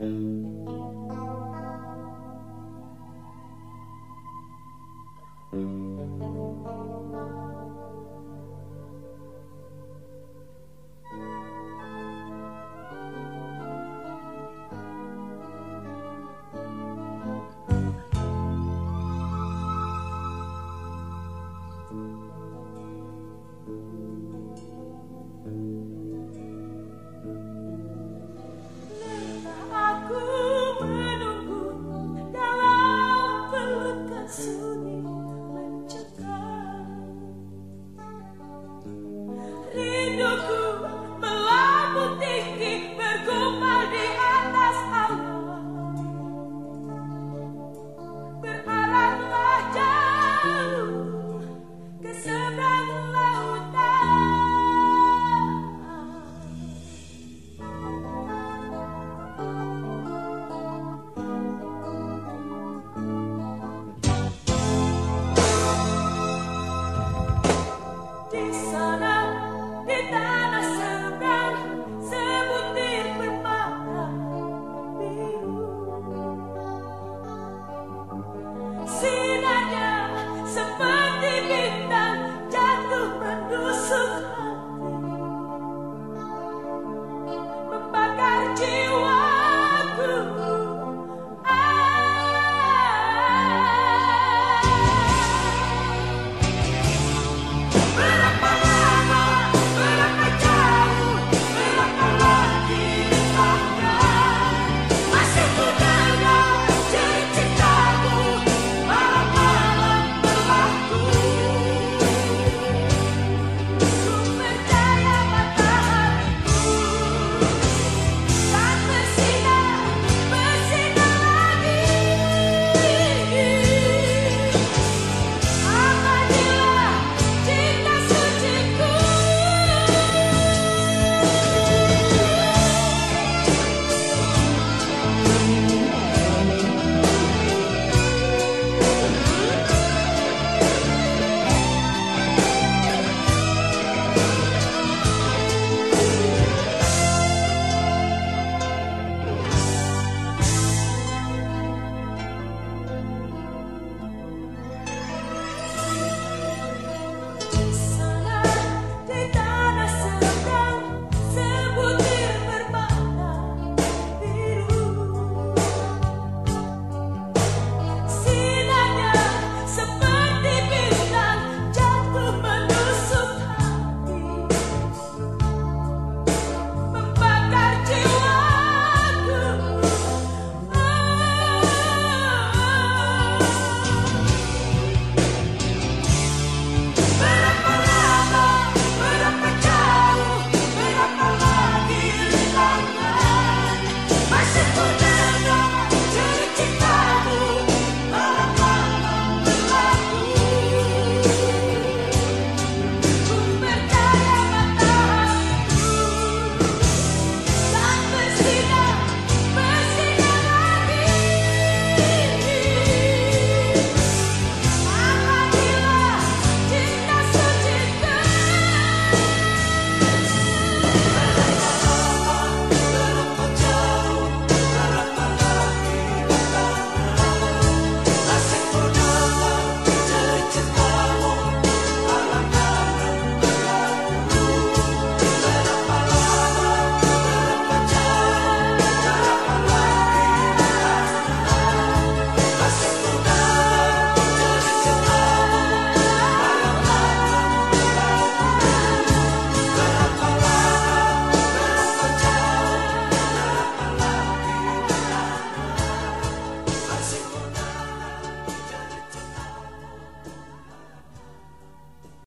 Mm-hmm.